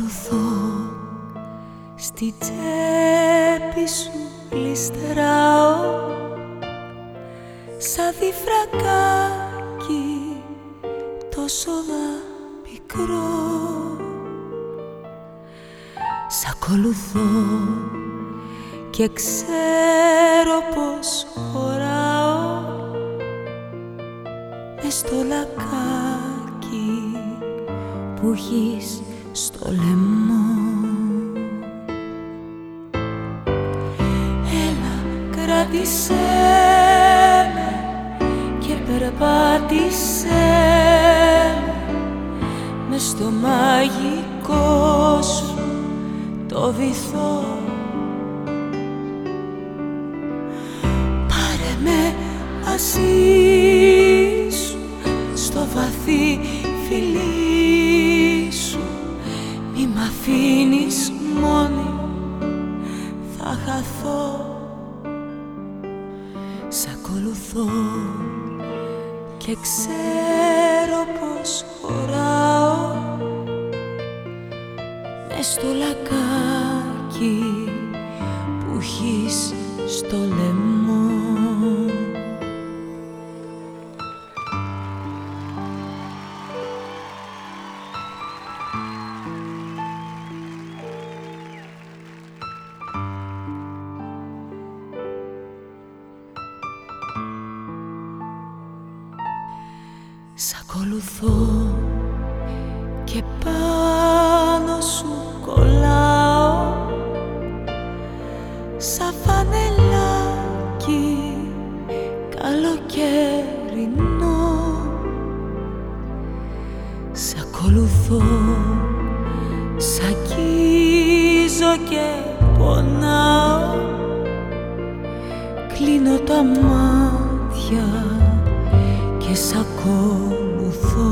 ακολουθώ Στη τσέπη σου γλιστράω Σαν διφρακάκι τόσο μικρό Σ' ακολουθώ και ξέρω πως χωράω μες στο λακάκι που έχεις στο λαιμό. Έλα κράτησέ με και περπάτησέ με. Στο μαγικό σου το βυθό. Πάρε με μαζί αφήνεις μόνη θα χαθώ. Σ' ακολουθώ και ξέρω πως χωράω. Μες στο λακάκι που έχεις στο λαιμό Σ' ακολουθώ και πάνω σου κολλάω. Σαν φανελάκι καλοκαιρινό. Σ' ακολουθώ σ' αγγίζω και πονάω. Κλείνω τα μάτια και σ' ακολουθώ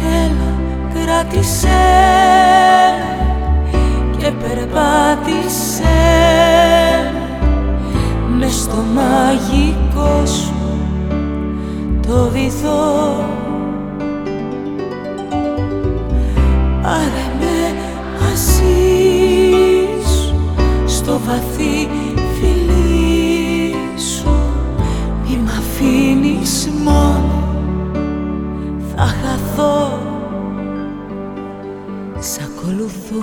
Έλα κράτησέ με και περπάτησέ μες μες στο μαγικό σου το βυθό. Πάρε με μαζί σου στο βαθύ αφήνεις μόνη θα χαθώ. Σ' ακολουθώ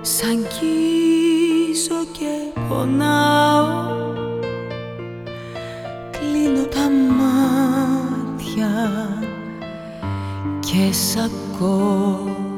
Σ' αγγίζω και πονάω. Κλείνω τα μάτια και σ' ακολουθώ